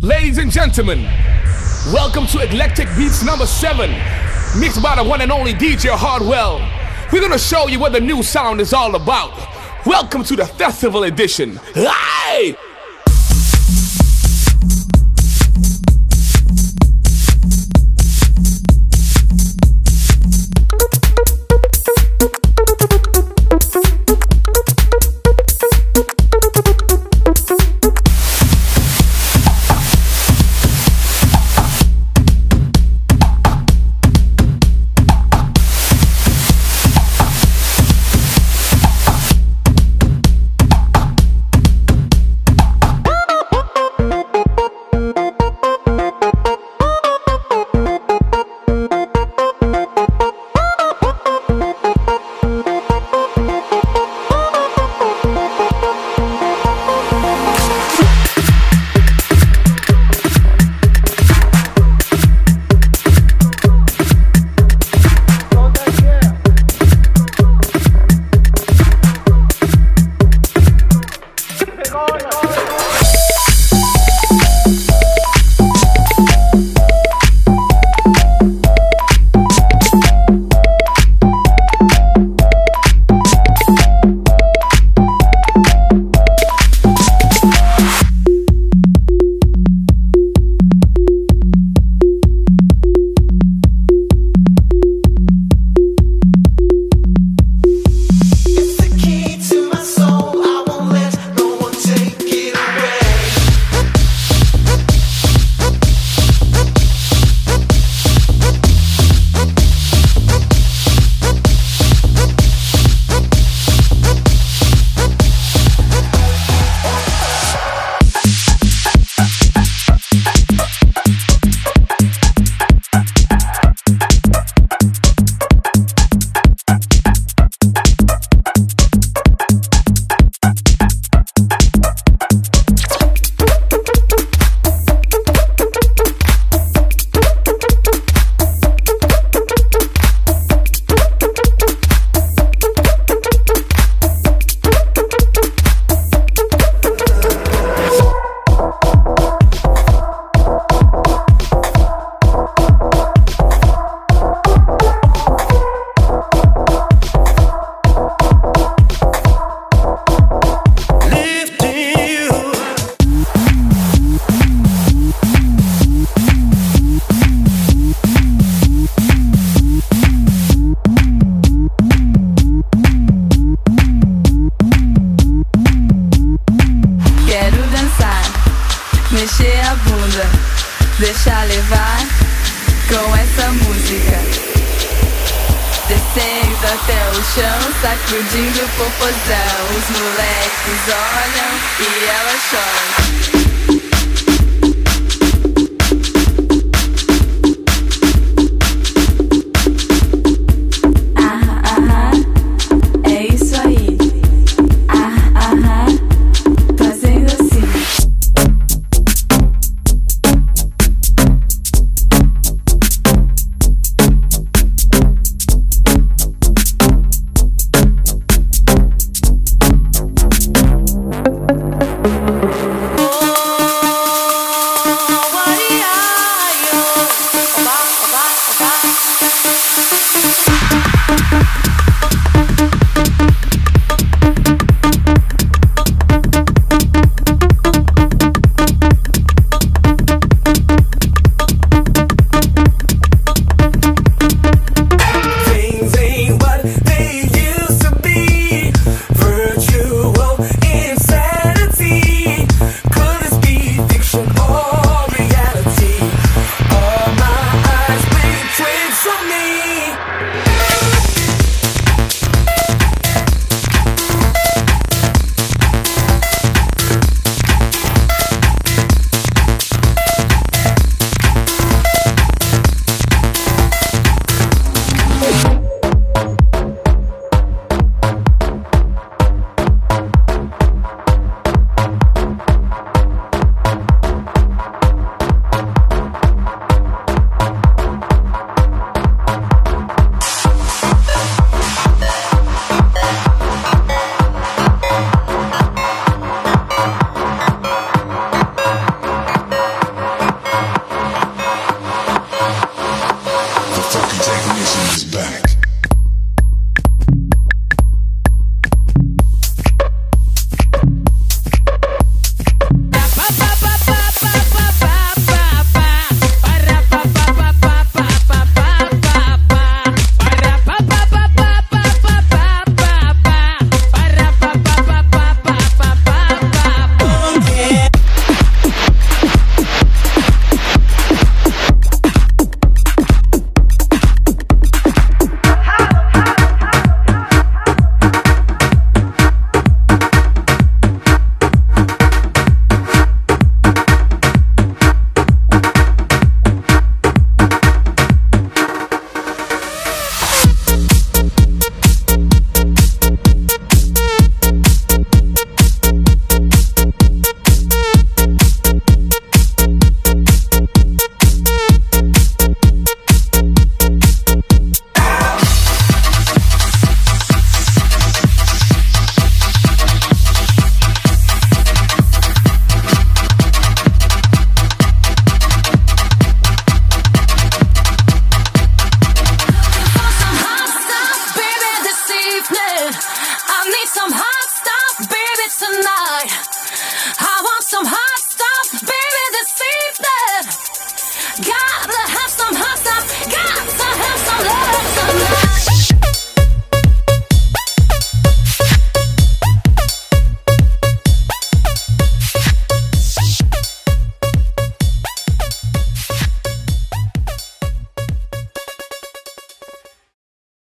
Ladies and gentlemen, welcome to Eclectic Beats number 7, mixed by the one and only DJ Hardwell. We're gonna show you what the new sound is all about. Welcome to the festival edition. Hey! deixar levar com essa música. Descendo até o chão, sacudindo o popozão. Os moleques olham e choram.